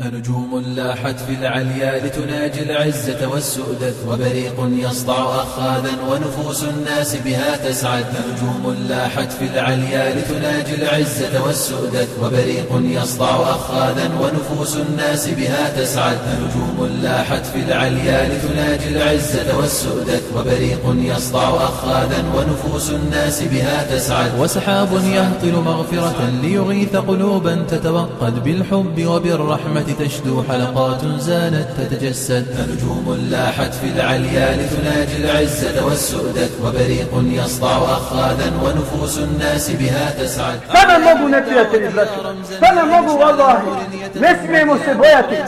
نجوم لاحت في العليا لتناجي العزة والسؤدد وبريق يصدع أخاذا ونفوس الناس بها تسعد. نجوم لاحت في العليا لتناجي العزة والسؤدد وبريق يصدع أخاذا ونفوس الناس بها تسعد. نجوم لاحت في العليا لتناجي العزة والسؤدد وبريق يصدع أخاذا ونفوس الناس بها تسعد. وسحاب يهطل مغفرة ليغيث قلوبا تتوقد بالحب وبالرحمة. تشدو حلقات زانت تتجسد. نجوم لاحت في العليا لتناجي العزة والسؤدد وبريق يسطع أخلادا ونفوس الناس بها تسعد. فما مبو نتيجة الإبرة فما مبو والله؟ نسمي مصيبويتي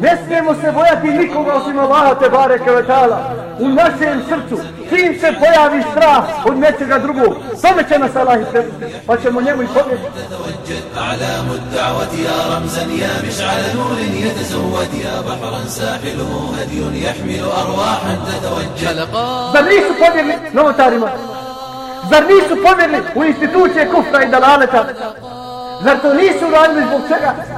نسمي مصيبويتي لكم رسم الله تبارك وتعالى. والناس ينصرتوا te bareke ve ta'ala. U našem srcu, čim se pojavi strah od nečega drugog, tome će nas Allah isprediti. Pa ćemo njemu i pobjediti. تتوجد أعلام الدعوة يا رمزا يا مشعل نور يتزود يا بحرا ساحله هدي يحمل أرواحا تتوجد Zar nisu pobjegli novotarima? Zar nisu pobjegli u institucije kufra i dalaleta? Zar to nisu radili zbog čega?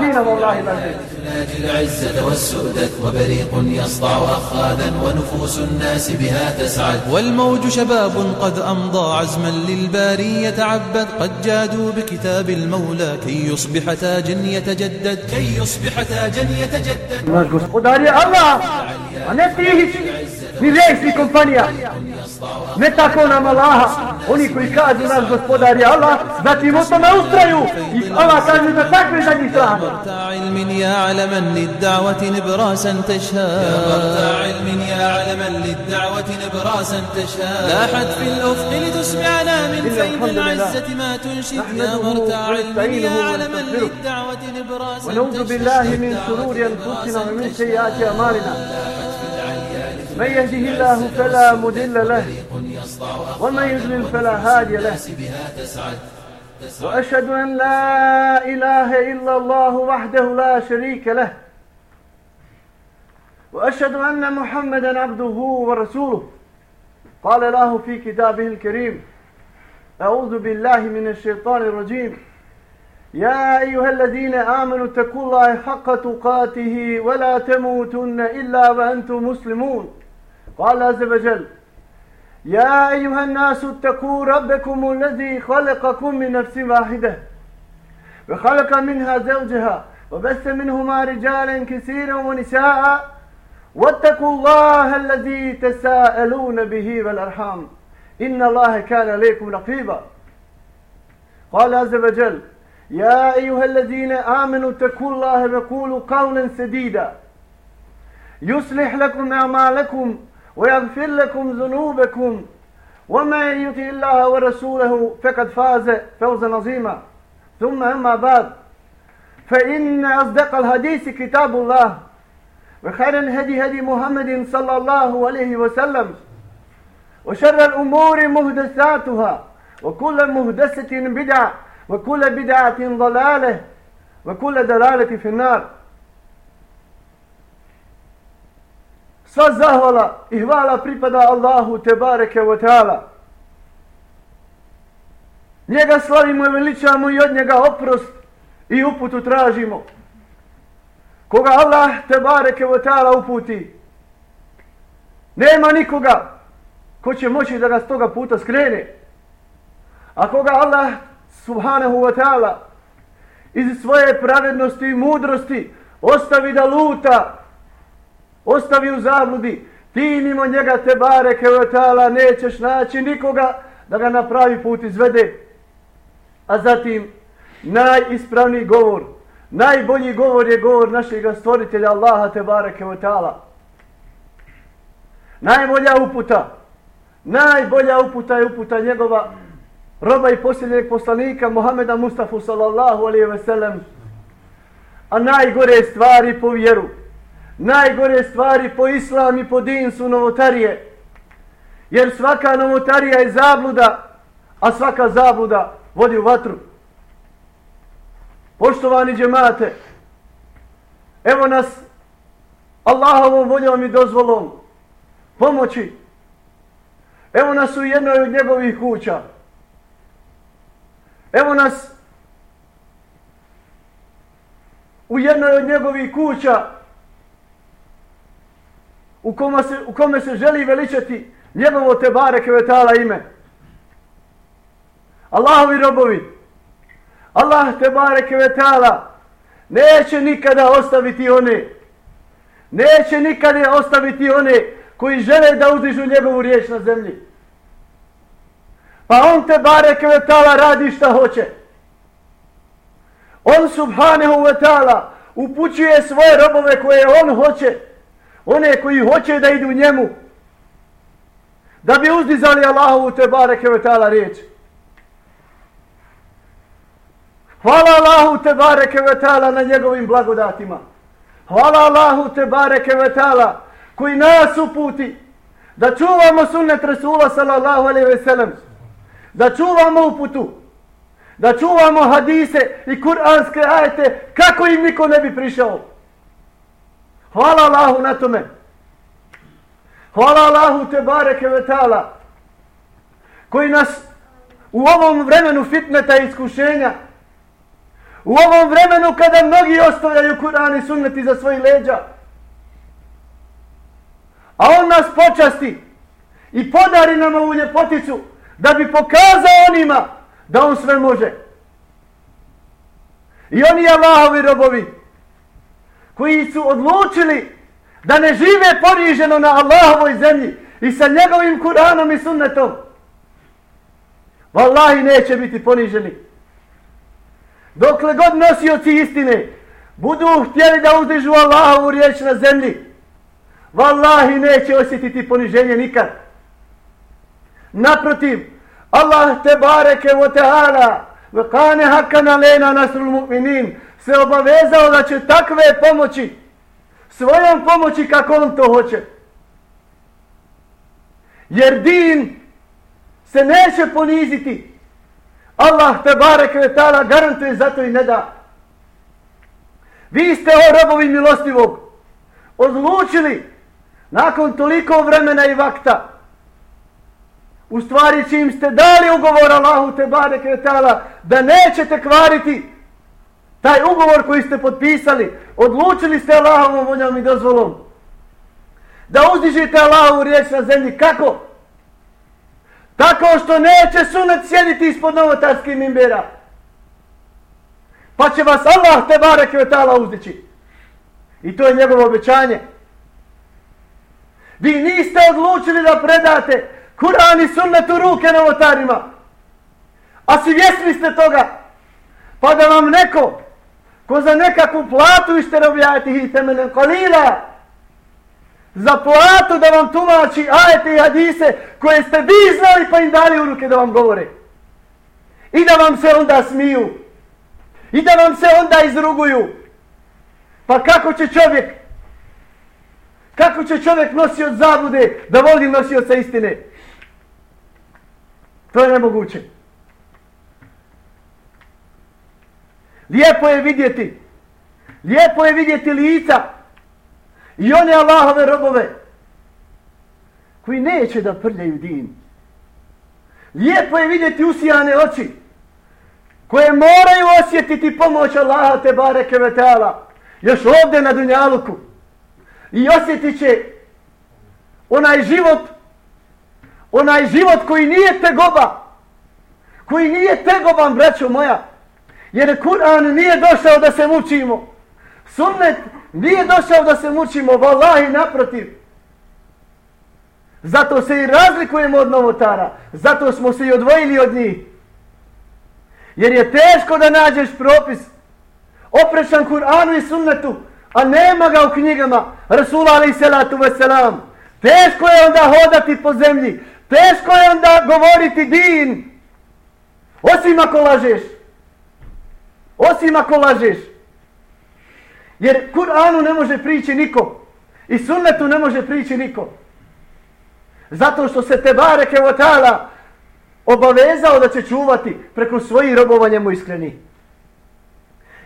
Dina, vallahi, lazi. تناجي العزة والسؤدد وبريق يصدع أخاذا ونفوس الناس بها تسعد. والموج شباب قد أمضى عزما للباري يتعبد. قد جادوا بكتاب المولى كي يصبح تاجا يتجدد. كي يصبح تاجا يتجدد. Naš gospodar je Allah, a ne Ne tako nam Allaha, oni koji kažu naš gospodar je Allah, zatim u tome ustraju. I Allah kaže da takve za njih. برتا علم يا علما للدعوة نبراسا تشهد برتا علم يا علما للدعوة نبراسا تشهد لاحت في الأفق لتسمعنا من فيض. العزة ما تنشد يا برتا علم يا علما. للدعوة نبراسا ونعوذ بالله من شرور أنفسنا ومن سيئات أعمالنا من يهده الله فلا مضل له ومن يضلل فلا هادي له. وأشهد أن لا إله إلا الله وحده لا شريك له. وأشهد أن محمدا عبده ورسوله. قال له في كتابه الكريم أعوذ بالله من الشيطان الرجيم. يا أيها الذين آمنوا اتقوا الله حق تقاته ولا تموتن إلا وأنتم مسلمون. قال عز وجل يا أيها الناس اتقوا ربكم الذي خلقكم من نفس واحدة وخلق منها زوجها وبث منهما رجالا كثيرا ونساء واتقوا الله الذي تساءلون به والأرحام إن الله كان عليكم رقيبا. قال عز وجل يا أيها الذين آمنوا اتقوا الله وقولوا قولا سديدا يصلح لكم أعمالكم ويغفر لكم ذنوبكم. ومن يطع الله ورسوله فقد فاز فوزا عظيما. ثم أما بعد فإن أصدق الحديث كتاب الله وخير الهدي هدي محمد صلى الله عليه وسلم وشر الأمور مهدساتها وكل مهدسة بدعة وكل بدعة ضلالة وكل دلالة في النار. Sva zahvala i hvala pripada Allahu te bareke wa ta'ala. Njega slavimo i veličamo i od njega oprost i uputu tražimo. Koga Allah te bareke wa ta'ala uputi, nema nikoga ko će moći da ga s toga puta skrene. A koga Allah subhanahu wa ta'ala iz svoje pravednosti i mudrosti ostavi da luta, ostavi u zabludi, ti mimo njega te bareke vetala nećeš naći nikoga da ga na pravi put izvede. A zatim najispravniji govor, najbolji govor je govor našeg stvoritelja Allaha te bareke vetala. Najbolja uputa, najbolja uputa je uputa njegova roba i posljednjeg poslanika Muhameda Mustafa sallallahu alaihi ve sellem. A najgore stvari po vjeru, najgore stvari po islam i po din su novotarije. Jer svaka novotarija je zabluda, a svaka zabluda vodi u vatru. Poštovani džemate, evo nas Allahovom voljom i dozvolom pomoći. Evo nas u jednoj od njegovih kuća. Evo nas u jednoj od njegovih kuća u kome se, u kome se želi veličati njegovo te bareke vetala ime. Allahovi robovi, Allah te bareke vetala neće nikada ostaviti one, neće nikada ostaviti one koji žele da uzdižu njegovu riječ na zemlji. Pa on te bareke vetala radi šta hoće. On subhanahu wa ta'ala upućuje svoje robove koje on hoće. One koji hoće da idu njemu. Da bi uzdizali Allahovu te bareke ve ta'ala riječ. Hvala Allahu te bareke ve ta'ala na njegovim blagodatima. Hvala Allahu te bareke ve ta'ala koji nas uputi da čuvamo sunnet Rasula sallallahu alaihi ve sellem. Da čuvamo uputu da čuvamo hadise i kuranske ajete kako im niko ne bi prišao. Hvala Allahu na tome. Hvala Allahu te bareke vetala koji nas u ovom vremenu fitneta i iskušenja u ovom vremenu kada mnogi ostavljaju Kur'an i sunneti za svoji leđa a on nas počasti i podari nam ovu ljepoticu da bi pokazao onima da on sve može. I oni Allahovi robovi koji su odlučili da ne žive poriženo na Allahovoj zemlji i sa njegovim Kur'anom i sunnetom, Wallahi neće biti poniženi. Dokle god nosioci istine budu htjeli da uzdižu Allahovu riječ na zemlji, Wallahi neće osjetiti poniženje nikad. Naprotiv, Allah te bareke wa ta'ala ve hakana lena nasrul mu'minin se obavezao da će takve pomoći svojom pomoći kako on to hoće. Jer din se neće poniziti. Allah te barek ve ta'ala garantuje zato i ne da. Vi ste o robovi milostivog odlučili nakon toliko vremena i vakta U stvari čim ste dali ugovor Allahu te bareke vetala da nećete kvariti taj ugovor koji ste potpisali, odlučili ste Allahovom voljom i dozvolom da uzdižite Allahovu riječ na zemlji. Kako? Tako što neće sunet sjediti ispod novotarskih mimbera. Pa će vas Allah te bareke vetala uzdići. I to je njegovo obećanje. Vi niste odlučili da predate Kur'an i sunnet u ruke novotarima. A si svjesni ste toga. Pa da vam neko, ko za nekakvu platu ište robljajte i temeljem kolila, za platu da vam tumači ajete i hadise koje ste vi znali pa im dali u ruke da vam govore. I da vam se onda smiju. I da vam se onda izruguju. Pa kako će čovjek kako će čovjek nosi od zabude da voli nosio sa istine? To je nemoguće. Lijepo je vidjeti. Lijepo je vidjeti lica. I one Allahove robove. Koji neće da prljaju din. Lijepo je vidjeti usijane oči. Koje moraju osjetiti pomoć Allaha te bareke vetala. Još ovdje na Dunjaluku. I osjetit će onaj život onaj život koji nije tegoba, koji nije tegoban, braćo moja, jer Kur'an nije došao da se mučimo, sunnet nije došao da se mučimo, vallahi naprotiv. Zato se i razlikujemo od novotara, zato smo se i odvojili od njih. Jer je teško da nađeš propis oprešan Kur'anu i sunnetu, a nema ga u knjigama Rasula alaih salatu wasalam. Teško je onda hodati po zemlji, Teško je onda govoriti din. Osim ako lažeš. Osim ako lažeš. Jer Kur'anu ne može prići niko. I sunnetu ne može prići niko. Zato što se te bareke otala ta'ala obavezao da će čuvati preko svojih robovanja mu iskreni.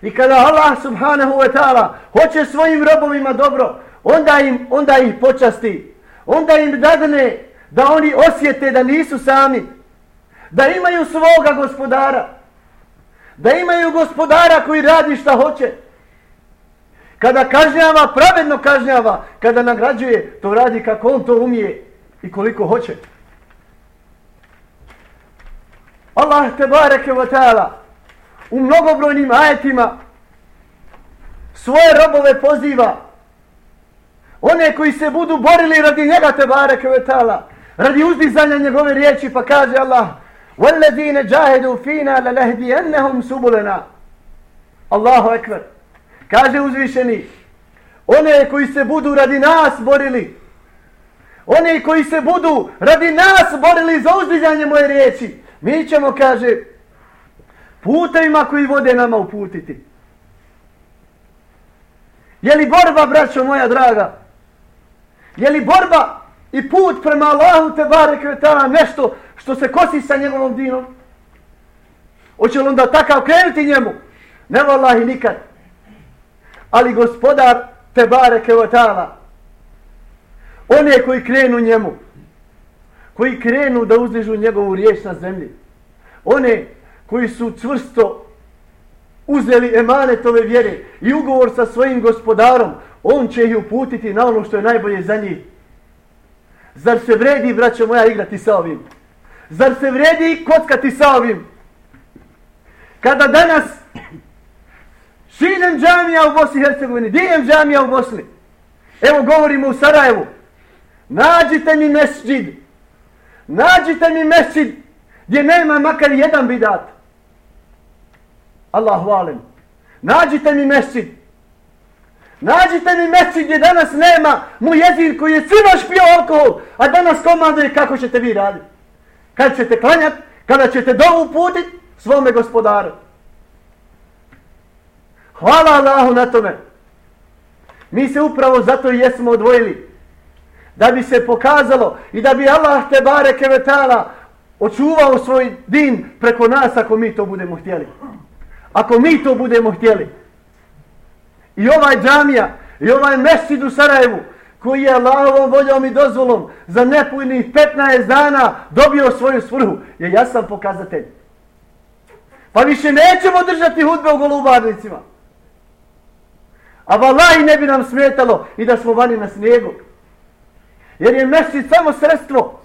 I kada Allah subhanahu wa ta'ala hoće svojim robovima dobro, onda im onda ih počasti. Onda im dadne da oni osjete da nisu sami, da imaju svoga gospodara, da imaju gospodara koji radi šta hoće, Kada kažnjava, pravedno kažnjava. Kada nagrađuje, to radi kako on to umije i koliko hoće. Allah te bareke wa ta'ala u mnogobrojnim ajetima svoje robove poziva one koji se budu borili radi njega te bareke wa ta'ala radi uzdizanja njegove riječi pa kaže Allah وَالَّذِينَ جَاهِدُوا فِينَا لَلَهْدِيَنَّهُمْ سُبُلَنَا Allahu ekber kaže uzvišeni one koji se budu radi nas borili one koji se budu radi nas borili za uzdizanje moje riječi mi ćemo kaže putevima koji vode nama uputiti je li borba braćo moja draga je li borba i put prema Allahu te bare kvetala nešto što se kosi sa njegovom dinom? Hoće li onda takav krenuti njemu? Ne vallahi nikad. Ali gospodar te bare kvetala one koji krenu njemu koji krenu da uzdižu njegovu riječ na zemlji one koji su čvrsto uzeli emanetove vjere i ugovor sa svojim gospodarom on će ih uputiti na ono što je najbolje za njih Zar se vredi, braćo moja, igrati sa ovim? Zar se vredi kockati sa ovim? Kada danas šiljem džamija u Bosni i Hercegovini, dijem džamija u Bosni, evo govorimo u Sarajevu, nađite mi mesđid, nađite mi mesđid gdje nema makar jedan bidat. Allah hvalim. Nađite mi mesđid Nađite mi mesi gdje danas nema mu jezin koji je sinoć pio alkohol, a danas komanduje kako ćete vi raditi. Kad ćete klanjati, kada ćete dovu putit svome gospodaru. Hvala Allahu na tome. Mi se upravo zato i jesmo odvojili. Da bi se pokazalo i da bi Allah te bare kevetala očuvao svoj din preko nas ako mi to budemo htjeli. Ako mi to budemo htjeli. I ovaj džamija, i ovaj mesid u Sarajevu, koji je Allahovom voljom i dozvolom za nepunih 15 dana dobio svoju svrhu, je jasan pokazatelj. Pa više nećemo držati hudbe u golubarnicima. A valaj ne bi nam smetalo i da smo vani na snijegu. Jer je mesid samo sredstvo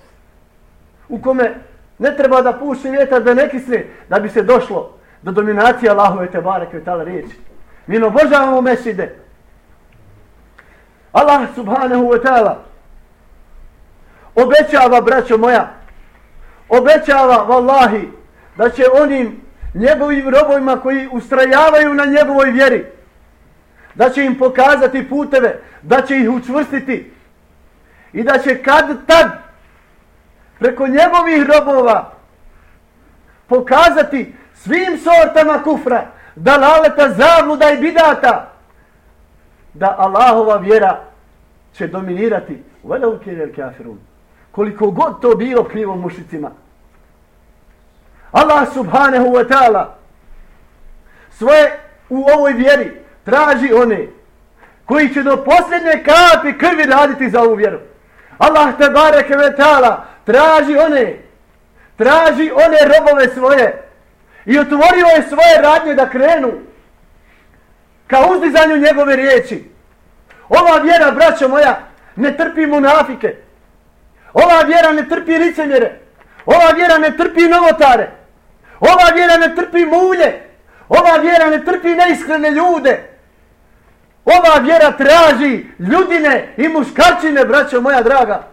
u kome ne treba da puši vjetar da ne kisne da bi se došlo do dominacije Allahove te bareke i tala riječi. Mi ne obožavamo meside. Allah subhanahu wa ta'ala obećava, braćo moja, obećava, vallahi, da će onim njegovim robojima koji ustrajavaju na njegovoj vjeri, da će im pokazati puteve, da će ih učvrstiti i da će kad tad preko njegovih robova pokazati svim sortama kufra, dalaleta, zavluda i bidata, da Allahova vjera će dominirati. Vada u kafirun. Koliko god to bilo krivo mušicima. Allah subhanahu wa ta'ala svoje u ovoj vjeri traži one koji će do posljednje kapi krvi raditi za ovu vjeru. Allah te bareke ve ta'ala traži one traži one robove svoje i otvorio je svoje radnje da krenu ka uzdizanju njegove riječi. Ova vjera, braćo moja, ne trpi munafike. Ova vjera ne trpi licemjere. Ova vjera ne trpi novotare. Ova vjera ne trpi mulje. Ova vjera ne trpi neiskrene ljude. Ova vjera traži ljudine i muškarčine, braćo moja draga.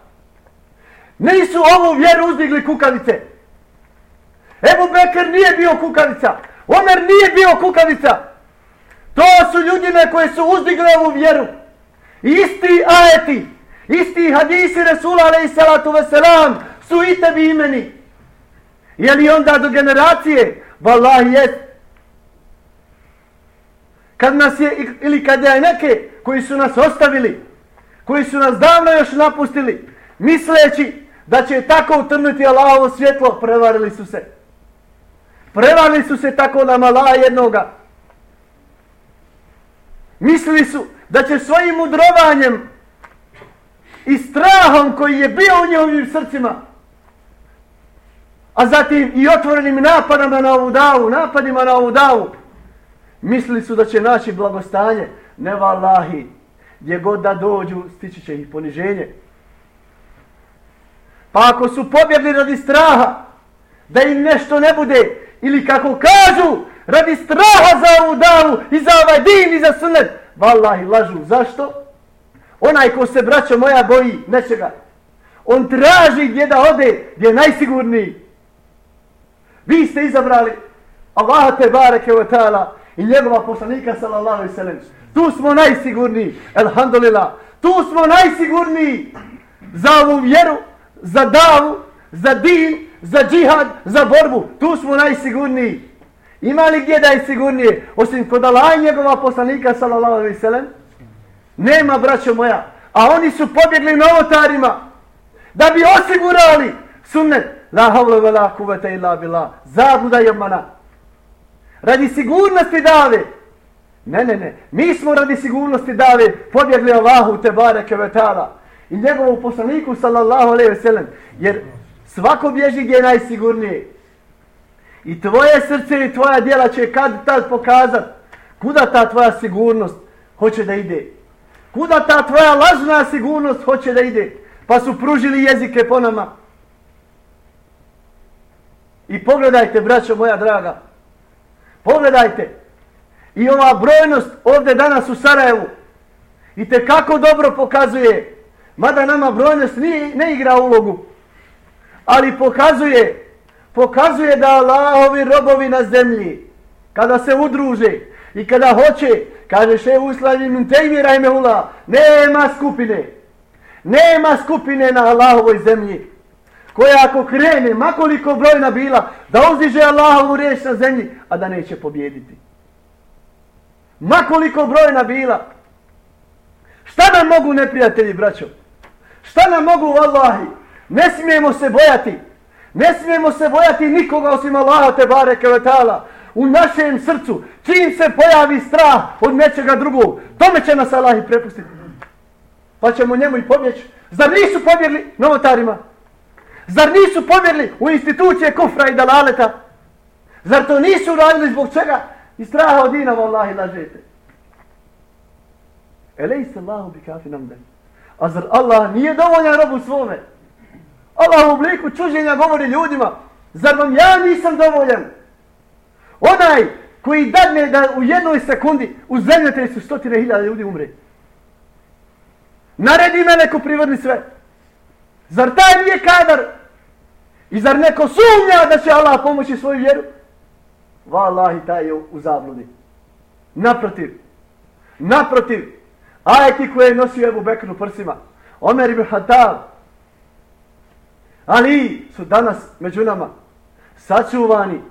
Nisu ovu vjeru uzdigli kukavice. Ebu Bekr nije bio kukavica. Omer nije bio kukavica. To su ljudine koje su uzdigle ovu vjeru. Isti ajeti, isti hadisi Resula alaih salatu veselam su i tebi imeni. Je li onda do generacije? Wallahi jest. Kad nas je, ili kad je neke koji su nas ostavili, koji su nas davno još napustili, misleći da će tako utrnuti Allahovo svjetlo, prevarili su se. Prevali su se tako na mala jednoga. Mislili su da će svojim mudrovanjem i strahom koji je bio u njihovim srcima, a zatim i otvorenim napadama na ovu davu, napadima na ovu davu, Mislili su da će naći blagostanje. Ne valahi. Gdje god da dođu, stići će ih poniženje. Pa ako su pobjegli radi straha, da im nešto ne bude, ili kako kažu, radi straha za ovu davu, i za ovaj din, i za sunet, Wallahi lažu. Zašto? Onaj ko se, braćo moja, boji nečega, on traži gdje da ode, gdje je najsigurniji. Vi ste izabrali Allaha te bareke wa ta'ala i njegova poslanika sallallahu alaihi sallam. Tu smo najsigurniji, alhamdulillah. Tu smo najsigurniji za ovu vjeru, za davu, za din, za džihad, za borbu. Tu smo najsigurniji. Ima li gdje da je sigurnije? Osim kod Allah i njegova poslanika sallallahu alaihi sallam. Nema, braćo moja. A oni su pobjegli novotarima da bi osigurali sunnet. La havla ve la illa billah. Zabluda je mana. Radi sigurnosti dave. Ne, ne, ne. Mi smo radi sigurnosti dave pobjegli Allahu te bareke vetala. I njegovu poslaniku sallallahu alaihi ve sellem. Jer svako bježi gdje je najsigurnije. I tvoje srce i tvoja djela će kad tad pokazat kuda ta tvoja sigurnost hoće da ide. Kuda ta tvoja lažna sigurnost hoće da ide. Pa su pružili jezike po nama. I pogledajte, braćo moja draga, pogledajte. I ova brojnost ovdje danas u Sarajevu i te kako dobro pokazuje, mada nama brojnost nije, ne igra ulogu, ali pokazuje, pokazuje da Allahovi robovi na zemlji, kada se udruže i kada hoće, kaže še uslanim tejmi rajmehula, nema skupine, nema skupine na Allahovoj zemlji koja ako krene, makoliko brojna bila, da uzdiže Allahovu riječ na zemlji, a da neće pobjediti. Makoliko brojna bila. Šta nam mogu neprijatelji, braćo? Šta nam mogu, Allahi? Ne smijemo se bojati. Ne smijemo se bojati nikoga osim Allaha te bareke letala. U našem srcu, čim se pojavi strah od nečega drugog, tome će nas Allah i prepustiti. Pa ćemo njemu i pobjeći. Zar nisu pobjegli novotarima? Zar nisu pobjegli u institucije kufra i dalaleta? Zar to nisu radili zbog čega? I straha od dina, vallahi, lažete. Elej se Allahu bi kafi nam den. A zar Allah nije dovoljan robu svome? Allah u obliku čuđenja govori ljudima. Zar vam ja nisam dovoljan? Onaj koji dadne da u jednoj sekundi u zemljotresu stotine hiljada ljudi umre. Naredi me neko privrni sve. Zar taj nije kadar? I zar neko sumnja da će Allah pomoći svoju vjeru? Valahi taj je u zabludi. Naprotiv. Naprotiv. Ajeti koje je nosio Ebu Bekr u prsima. Omer ibn Hatab. Ali su danas među nama sačuvani,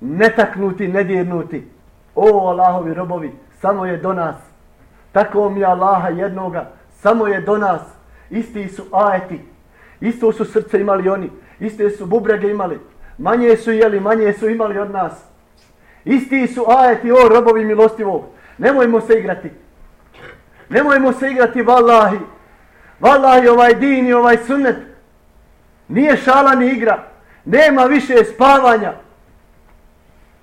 netaknuti, nedirnuti. O Allahovi robovi, samo je do nas. Tako mi je Allaha jednoga, samo je do nas. Isti su ajeti. Isto su srce imali oni. Iste su bubrege imali. Manje su jeli, manje su imali od nas. Isti su ajeti, o robovi milostivog. Nemojmo se igrati. Nemojmo se igrati, vallahi. Vallahi, ovaj din i ovaj sunnet. Nije šala ni igra. Nema više spavanja.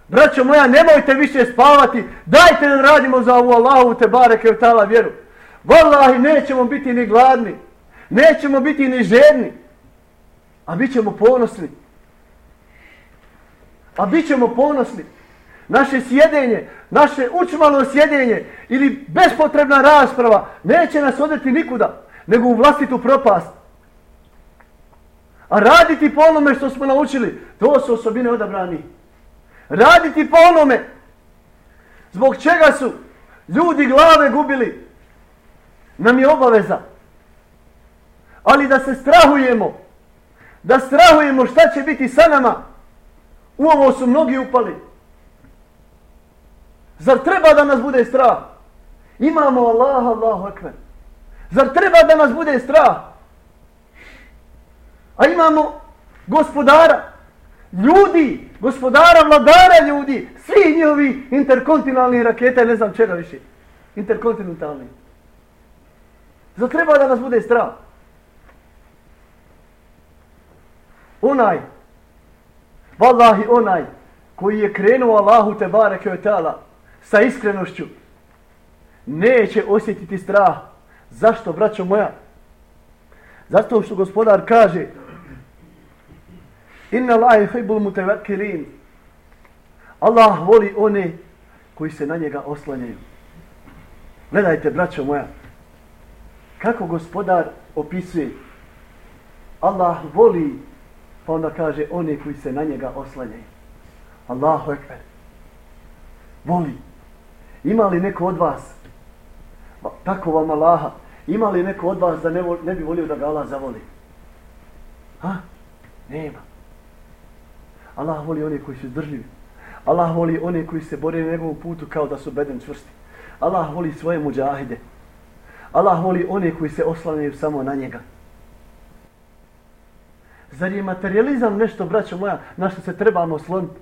Braćo moja, nemojte više spavati. Dajte da radimo za ovu Allahu te bareke u tala vjeru. Wallahi, nećemo biti ni gladni. Nećemo biti ni žedni. A bit ćemo ponosni. A bit ćemo ponosni. Naše sjedenje, naše učmalo sjedenje ili bespotrebna rasprava neće nas odeti nikuda, nego u vlastitu propast. A raditi po onome što smo naučili, to su osobine odabrani. Raditi po onome zbog čega su ljudi glave gubili, nam je obaveza. Ali da se strahujemo, da strahujemo šta će biti sa nama. U ovo su mnogi upali. Zar treba da nas bude strah? Imamo Allah, Allahu ekber. Zar treba da nas bude strah? A imamo gospodara, ljudi, gospodara, vladara ljudi, svi njihovi interkontinentalni rakete, ne znam čega više. Interkontinentalni. Zato treba da nas bude strah? onaj, vallahi onaj, koji je krenuo Allahu te bareke o ta'ala, sa iskrenošću, neće osjetiti strah. Zašto, braćo moja? Zato što gospodar kaže Inna lahi hibul mutevakirin Allah voli one koji se na njega oslanjaju. Gledajte, braćo moja, kako gospodar opisuje Allah voli, pa onda kaže one koji se na njega oslanjaju. Allahu ekber. Voli. Ima li neko od vas, tako vam Allaha, ima li neko od vas da ne, ne bi volio da ga Allah zavoli? Ha? Nema. Allah voli one koji su izdržljivi. Allah voli one koji se bore na njegovom putu kao da su beden čvrsti. Allah voli svoje muđahide. Allah voli one koji se oslanjaju samo na njega. Zar je materializam nešto, braćo moja, na što se trebamo osloniti?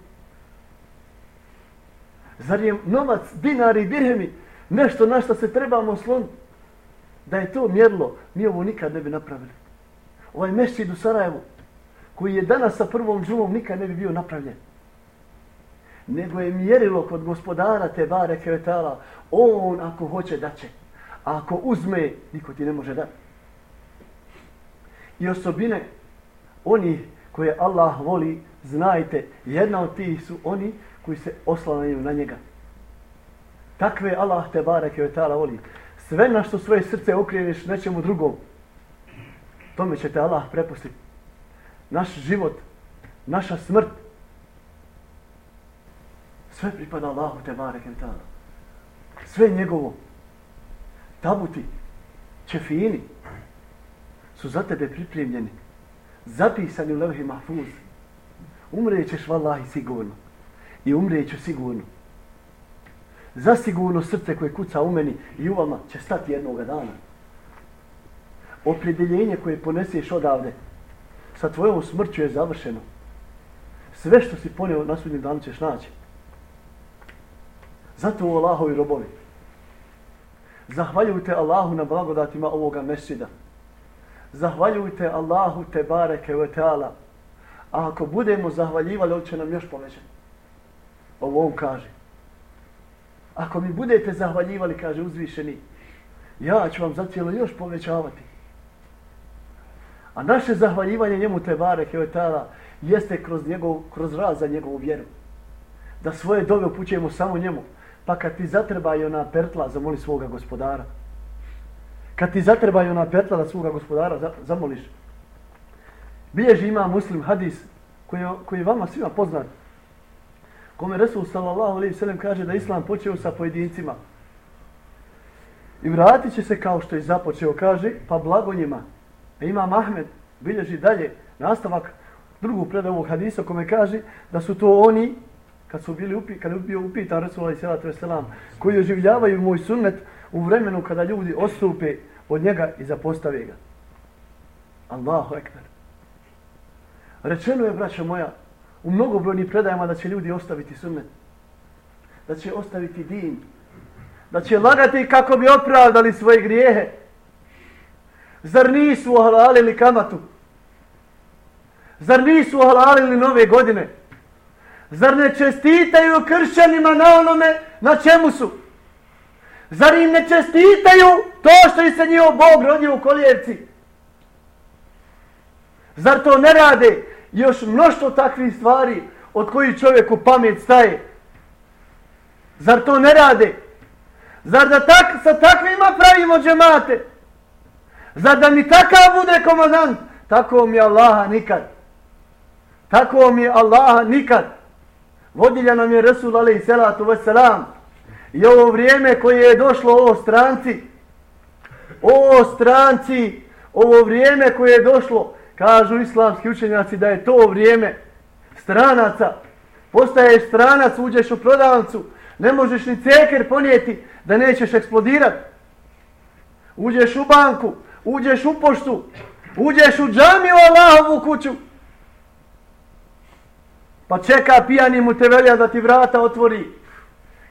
Zar je novac, dinari i dirhemi nešto na što se trebamo osloniti? Da je to mjerlo, mi ovo nikad ne bi napravili. Ovaj mešćid u Sarajevu, koji je danas sa prvom džumom, nikad ne bi bio napravljen. Nego je mjerilo kod gospodara te bare kvetala, on ako hoće da će. A ako uzme, niko ti ne može dati. I osobine, oni koje Allah voli, znajte, jedna od tih su oni koji se oslanaju na njega. Takve Allah te barek je taala voli. Sve na što svoje srce okreneš nečemu drugom, tome će te Allah prepustiti. Naš život, naša smrt, sve pripada Allahu te bareke taala. Sve njegovo. Tabuti, čefini su za tebe pripremljeni. Zapisani u levhi mahfuz. Umrećeš vallahi sigurno. I umreću sigurno zasigurno srce koje kuca u meni i u vama će stati jednog dana. Opredeljenje koje poneseš odavde sa tvojom smrću je završeno. Sve što si ponio na sudnjem danu ćeš naći. Zato u Allahovi robovi. Zahvaljujte Allahu na blagodatima ovoga mesida. Zahvaljujte Allahu te bareke ve teala. A ako budemo zahvaljivali, on će nam još povećati. Ovo on kaže. Ako mi budete zahvaljivali, kaže uzvišeni, ja ću vam zacijelo još povećavati. A naše zahvaljivanje njemu te bare, kevetala, jeste kroz, njegov, kroz raz za njegovu vjeru. Da svoje dove upućujemo samo njemu. Pa kad ti zatrebaju ona pertla, zamoli svoga gospodara. Kad ti zatrebaju ona pertla da svoga gospodara zamoliš. Bilježi ima muslim hadis koji, koji je vama svima poznat kome Resul sallallahu alaihi sallam kaže da Islam počeo sa pojedincima. I vratit će se kao što je započeo, kaže, pa blago njima. E ima Mahmed, bilježi dalje, nastavak drugu predavu hadisa kome kaže da su to oni, kad su bili upi, kad je bio upitan Resulullah sallallahu alejhi ve sellem koji oživljavaju moj sunnet u vremenu kada ljudi ostupe od njega i zapostave ga. Allahu ekber. Rečeno je, braćo moja, u mnogobrojnim predajama da će ljudi ostaviti sunnet. Da će ostaviti din. Da će lagati kako bi opravdali svoje grijehe. Zar nisu ohalalili kamatu? Zar nisu ohalalili nove godine? Zar ne čestitaju kršćanima na onome na čemu su? Zar im ne čestitaju to što im se njihov Bog rodio u kolijevci? Zar to ne rade? još mnošto takvih stvari od koji čovjeku pamet staje. Zar to ne rade? Zar da tak, sa takvima pravimo džemate? Zar da mi takav bude komandant? Tako mi Allaha nikad. Tako mi Allaha nikad. Vodilja nam je Resul alaih salatu wasalam. I ovo vrijeme koje je došlo o stranci, o stranci, ovo vrijeme koje je došlo, Kažu islamski učenjaci da je to vrijeme stranaca. Postaješ stranac, uđeš u prodavnicu, ne možeš ni ceker ponijeti da nećeš eksplodirat. Uđeš u banku, uđeš u poštu, uđeš u džamiju Allahovu kuću. Pa čeka pijani mu te velja da ti vrata otvori.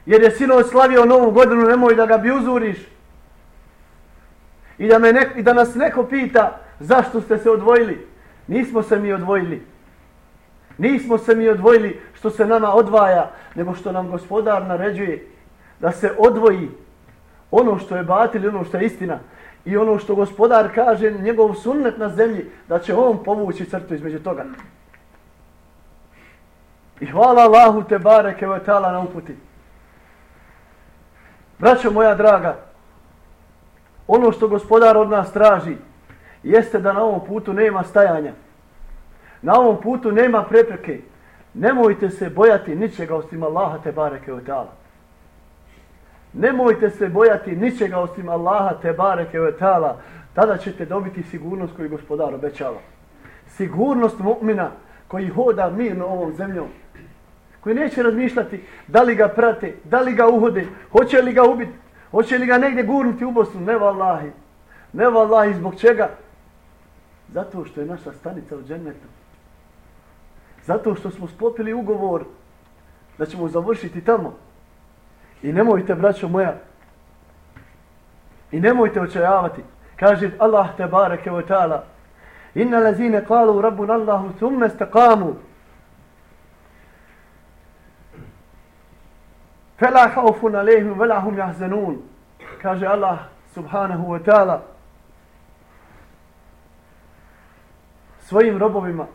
Jer je sino slavio novu godinu, nemoj da ga bi uzuriš. I da, me ne, I da nas neko pita, Zašto ste se odvojili? Nismo se mi odvojili. Nismo se mi odvojili što se nama odvaja, nego što nam gospodar naređuje da se odvoji ono što je batil i ono što je istina i ono što gospodar kaže njegov sunnet na zemlji da će on povući crtu između toga. I hvala Allahu te bareke ve taala na uputi. Braćo moja draga, ono što gospodar od nas traži jeste da na ovom putu nema stajanja. Na ovom putu nema prepreke. Nemojte se bojati ničega osim Allaha te bareke ve taala. Nemojte se bojati ničega osim Allaha te bareke ve taala. Tada ćete dobiti sigurnost koju gospodar obećava. Sigurnost mu'mina koji hoda mirno ovom zemljom koji neće razmišljati da li ga prate, da li ga uhode, hoće li ga ubiti, hoće li ga negdje gurnuti u Bosnu, ne vallahi. Ne vallahi, zbog čega? Zato što je naša stanica u džennetu. Zato što smo sklopili ugovor da ćemo završiti tamo. I nemojte, braćo moja, i nemojte očajavati. Kaže Allah te bareke wa ta'ala, inna lazine kalu rabbun Allahu thumme staqamu, Fela haufun alehim vela hum. Kaže Allah subhanahu wa ta'ala svojim robovima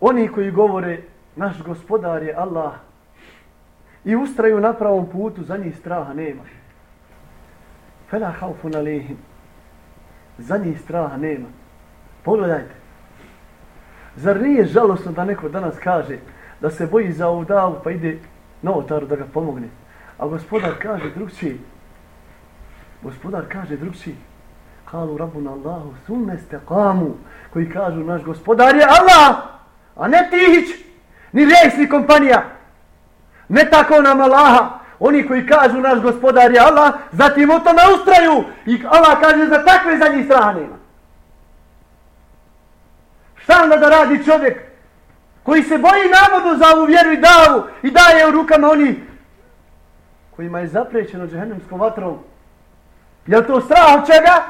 oni koji govore naš gospodar je Allah i ustraju na pravom putu za njih straha nema. Fela haufun alehim za njih straha nema. Pogledajte. Zar nije žalostno da neko danas kaže da se boji za ovu davu pa ide novotaru da ga pomogne. A gospodar kaže drugčiji. Gospodar kaže drugčiji. Kalu rabun Allahu sume ste kamu. Koji kažu naš gospodar je Allah. A ne tihić. Ni rejs, ni kompanija. Ne tako nam Allaha. Oni koji kažu naš gospodar je Allah. Zatim o tome ustraju. I Allah kaže za takve za njih straha nema. Šta onda da radi čovjek koji se boji navodu za ovu vjeru i davu i daje u rukama oni kojima je zaprećeno džehennemskom vatrom. Je to strah od čega?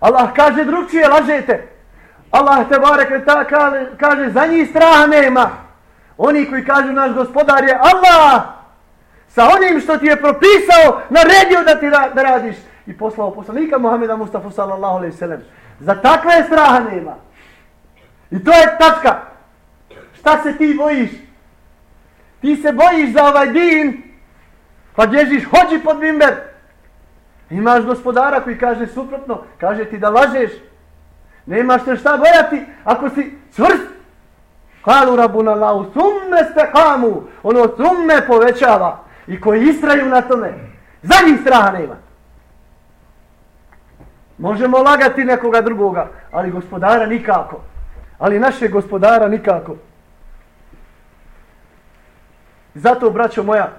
Allah kaže drugčije, lažete. Allah te barek ta kaže, kaže za njih straha nema. Oni koji kažu naš gospodar je Allah sa onim što ti je propisao, naredio da ti ra da radiš i poslao poslanika Muhammeda Mustafa sallallahu alaihi sallam. Za takve straha nema. I to je tačka. Šta se ti bojiš? Ti se bojiš za ovaj din, pa bježiš, hođi pod bimber. Imaš gospodara koji kaže suprotno, kaže ti da lažeš. Nemaš se šta bojati ako si čvrst. Kalu rabuna lau, summe ste kamu, ono summe povećava. I koji istraju na tome, za njih straha nema. Možemo lagati nekoga drugoga, ali gospodara nikako. Ali naše gospodara nikako. Zato, braćo moja,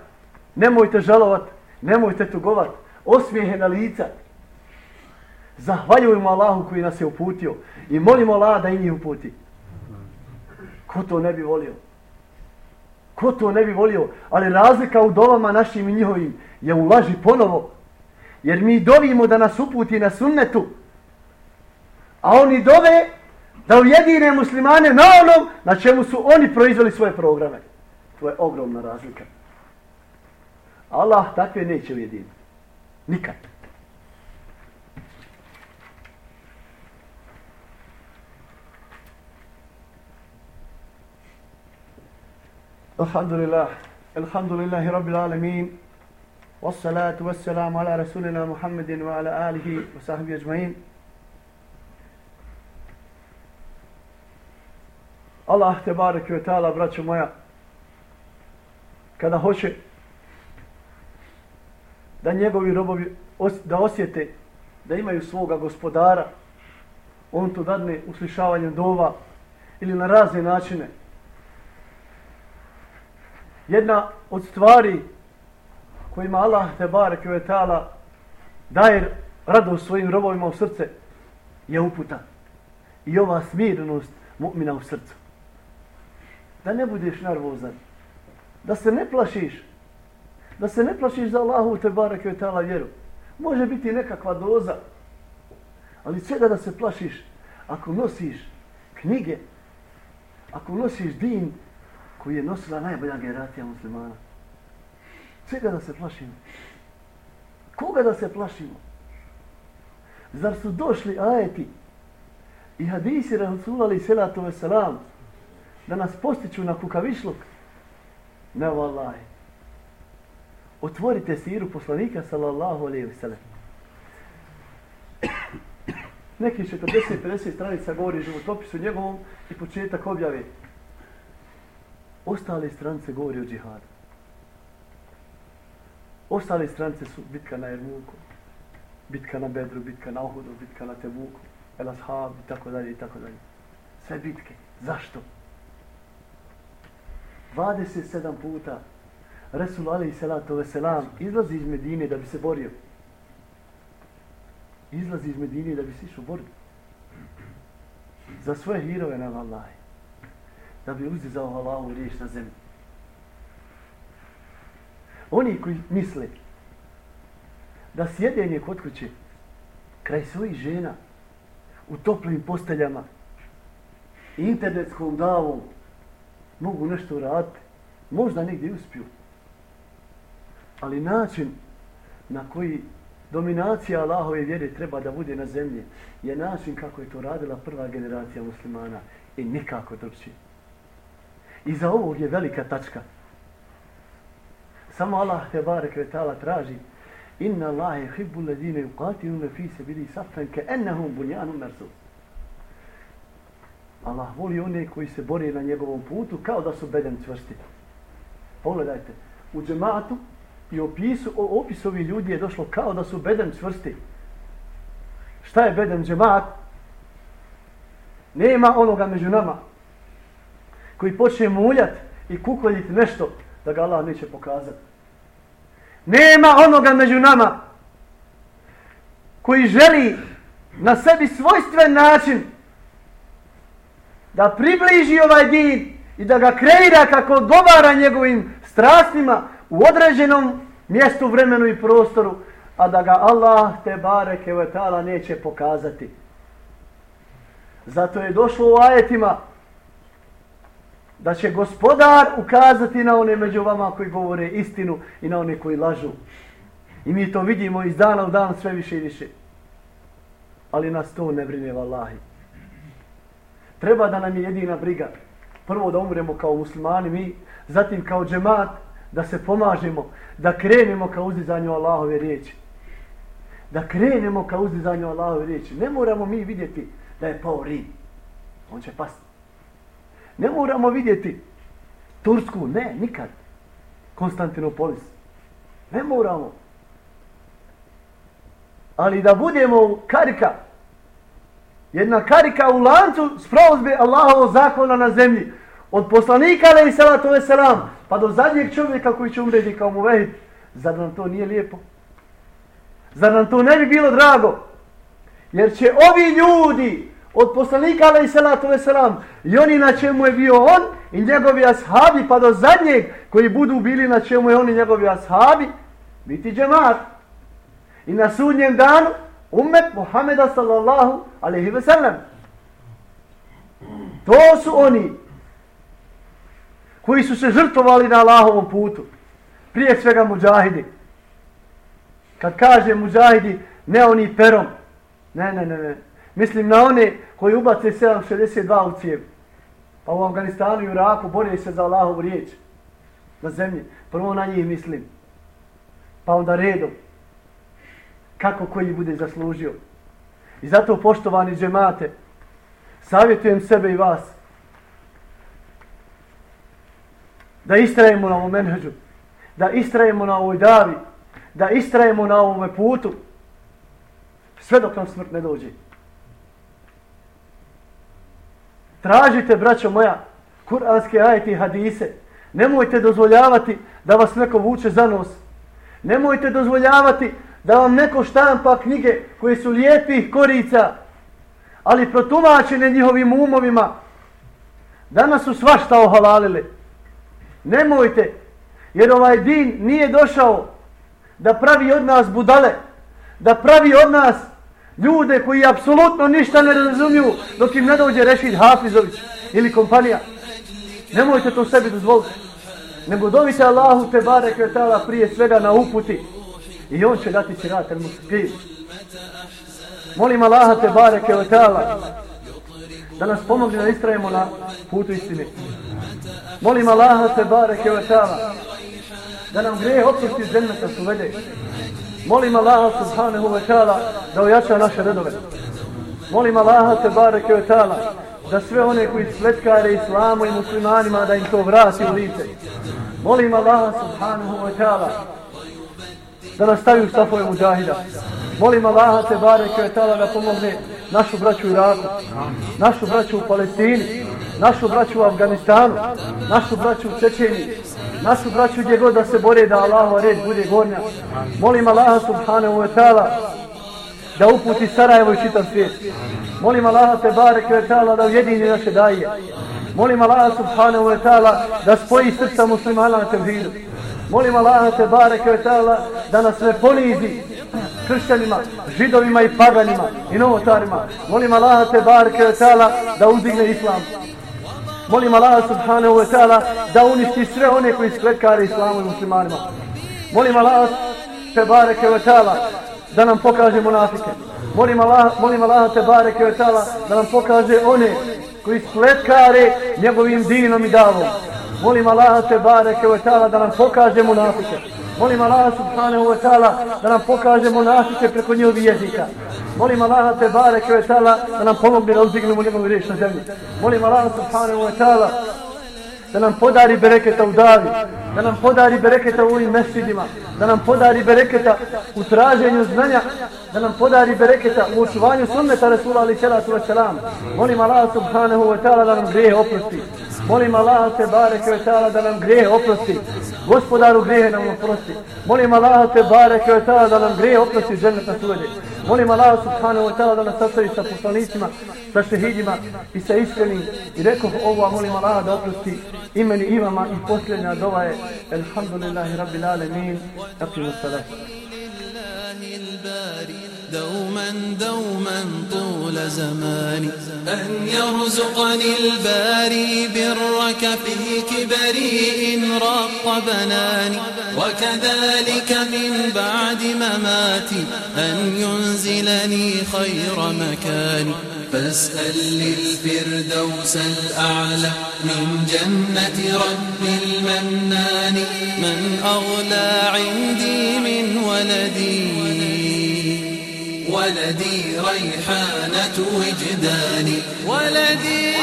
nemojte žalovat, nemojte tugovat, osmijehe na lica. Zahvaljujemo Allahu koji nas je uputio i molimo Allah da i njih uputi. Ko to ne bi volio? Ko to ne bi volio? Ali razlika u dovama našim i njihovim je u laži ponovo. Jer mi dovimo da nas uputi na sunnetu. A oni dove da ujedine muslimane na onom na čemu su oni proizveli svoje programe. To je ogromna razlika. Allah takve neće ujediniti. Nikad. Alhamdulillah. لله الحمد Alamin. Wassalatu wassalamu ala Rasulina على wa ala alihi wa sahbihi أجمعين Allah te barek ve teala, braćo moja, kada hoće da njegovi robovi os, da osjete da imaju svoga gospodara, on to dadne uslišavanjem dova ili na razne načine. Jedna od stvari kojima Allah te barek i vetala daje radost svojim robovima u srce je uputa. I ova smirnost mu'mina u srcu. Da ne budeš nervozan da se ne plašiš, da se ne plašiš za Allahu te barek i tala vjeru. Može biti nekakva doza, ali čega da se plašiš ako nosiš knjige, ako nosiš din koji je nosila najbolja generacija muslimana. Čega da se plašimo? Koga da se plašimo? Zar su došli ajeti i hadisi Rasulali Selatu Veselam da nas postiću na kukavišluk? Ne, vallahi. Otvorite siru poslanika sallallahu alaihi wasalam. Neki 40-50 stranica govori životopisu njegovom i početak objave. Ostale stranice govori o džihadu. Ostale stranice su bitka na Jermuku, bitka na Bedru, bitka na Ohudu, bitka na Tebuku, El Ashab i tako dalje i tako dalje. Sve bitke. Zašto? 27 puta Resul Ali Salatu Veselam izlazi iz Medine da bi se borio. Izlazi iz Medine da bi se išao borio. Za svoje hirove na Allah. Da bi uzizao Allahovu riješ na zemlji. Oni koji misle da sjedenje kod kuće kraj svojih žena u toplim posteljama i internetskom davom mogu nešto uraditi, možda negdje uspiju. Ali način na koji dominacija Allahove vjere treba da bude na zemlji je način kako je to radila prva generacija muslimana i nikako drugčije. Iza ovog je velika tačka. Samo Allah te barek ve ta'ala traži Inna Allahe hibbu ladine yuqatiluna fi sabili safan ke ennahum bunjanum mersu. Allah voli one koji se bore na njegovom putu kao da su beden čvrsti. Pogledajte, u džematu i opisu, o opisu ovih ljudi je došlo kao da su beden čvrsti. Šta je beden džemat? Nema onoga među nama koji počne muljat i kukoljit nešto da ga Allah neće pokazati. Nema onoga među nama koji želi na sebi svojstven način da približi ovaj din i da ga kreira kako odgovara njegovim strastima u određenom mjestu, vremenu i prostoru, a da ga Allah te bareke vetala neće pokazati. Zato je došlo u ajetima da će gospodar ukazati na one među vama koji govore istinu i na one koji lažu. I mi to vidimo iz dana u dan sve više i više. Ali nas to ne brine, vallahi. Treba da nam je jedina briga. Prvo da umremo kao muslimani mi, zatim kao džemat, da se pomažemo, da krenemo ka uzdizanju Allahove riječi. Da krenemo ka uzdizanju Allahove riječi. Ne moramo mi vidjeti da je pao Rim. On će pasti. Ne moramo vidjeti Tursku, ne, nikad. Konstantinopolis. Ne moramo. Ali da budemo karika, jedna karika u lancu spravozbe Allahovog zakona na zemlji, od poslanika, ali i salatu selam, pa do zadnjeg čovjeka koji će umreti kao mu vehid, zar nam to nije lijepo? Zar nam to ne bi bilo drago? Jer će ovi ljudi od poslanika alaih salatu veselam i oni na čemu je bio on i njegovi ashabi pa do zadnjeg koji budu bili na čemu je on i njegovi ashabi biti džemat i na sudnjem danu umet Muhameda sallallahu alaihi veselam to su oni koji su se žrtovali na Allahovom putu. Prije svega muđahidi kad kaže muđahidi ne oni perom. Ne ne ne ne. Mislim na one koji ubace 762 u cijev. Pa u Afganistanu i Iraku bore se za Allahovu riječ. Na zemlji. Prvo na njih mislim. Pa onda redom. Kako koji bude zaslužio. I zato poštovani džemate, savjetujem sebe i vas da istrajemo na ovom menheđu, da istrajemo na ovoj davi, da istrajemo na ovome putu, sve dok nam smrt ne dođe. Tražite, braćo moja, kuranske ajete i hadise. Nemojte dozvoljavati da vas neko vuče za nos. Nemojte dozvoljavati da vam neko štampa knjige koje su lijepih korica, ali protumačene njihovim umovima. Danas su svašta ohalalili. Nemojte, jer ovaj din nije došao da pravi od nas budale, da pravi od nas ljude koji apsolutno ništa ne razumiju dok im ne dođe Rešid Hafizović ili kompanija. Nemojte to sebi dozvoliti. nego dovite Allahu te barek ve prije svega na uputi i on će dati sirat al mustaqim molim Allaha te barek ve da nas pomogne da istrajemo na putu istine molim Allaha te barek ve da nam greje oprosti iz dženneta suvede molim Allaha subhanahu wa ta'ala da ojača naše redove molim Allaha te bareke wa ta'ala da sve one koji spletkare islamu i muslimanima da im to vrati u lice. Molim Allaha subhanahu wa ta'ala da nastavi u stafove muđahida. Molim Allaha te bareke wa ta'ala da pomogne našu braću u Iraku, našu braću u Palestini, našu braću u Afganistanu, našu braću u Čečeni, našu braću gdje god da se bore da Allahova red bude gornja. Molim Allaha subhanahu wa ta'ala da uputi Sarajevo i čitav svijet. Molim Allaha te barek ve ta'ala da ujedini naše daje. Molim Allaha subhanahu wa ta'ala da spoji srca muslimana na tevhidu. Molim Allaha te barek ve ta'ala da nas ne ponizi kršćanima, židovima i paganima i novotarima. Molim Allaha te barek ve ta'ala da uzdigne islam. Molim Allah subhanahu wa ta'ala da uništi sve one koji skletkare islamu i muslimanima. Molim Allah te bareke wa ta'ala da nam pokaže munafike. Molim Allah, molim Allah te bareke wa taala da nam pokaže one koji skletkare njegovim dinom i davom. Molim Allah te bareke wa taala da nam pokaže munafike. Molim Allah subhanahu wa ta'ala da nam pokaže monafike preko njihovi jezika. Molim Allah te bareke ve ta'ala da nam pomogne da uzdignemo njegovu riječ na zemlji. Molim Allah subhanahu wa ta'ala da nam podari bereketa u davi, da nam podari bereketa u ovim mesidima, da nam podari bereketa u traženju znanja, da nam podari bereketa u očuvanju sunneta Rasula ali salatu wa salam. Molim Allah subhanahu wa ta'ala da nam grehe oprosti. Molim Allah te bareke ve ta'ala da nam grije oprosti. Gospodaru grije nam oprosti. Molim Allah te bareke ve ta'ala da nam grije oprosti džennet na. Molim Allah subhanahu wa ta'ala da nas sastavi sa poslanicima, sa šehidima i sa iskrenim. I rekao ovo, molim Allah da oprosti imeni imama i posljednja dova je Alhamdulillahi Rabbil Alemin. Aqimu salam. دوما دوما طول زماني. أن يرزقني الباري برك في كبري إن رق بناني. وكذلك من بعد مماتي أن ينزلني خير مكاني. فاسأل للفردوس الأعلى من جنة رب المنان. من أغلى عندي من ولدي. ولدي ريحانة وجداني. ولدي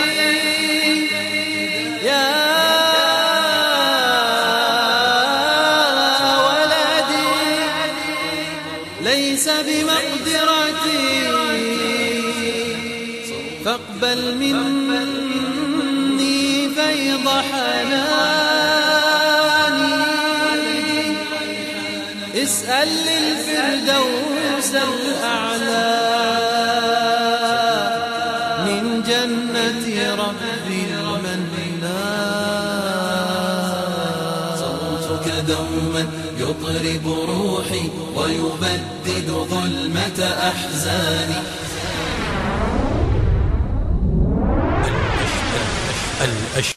أبدد ظلمة أحزاني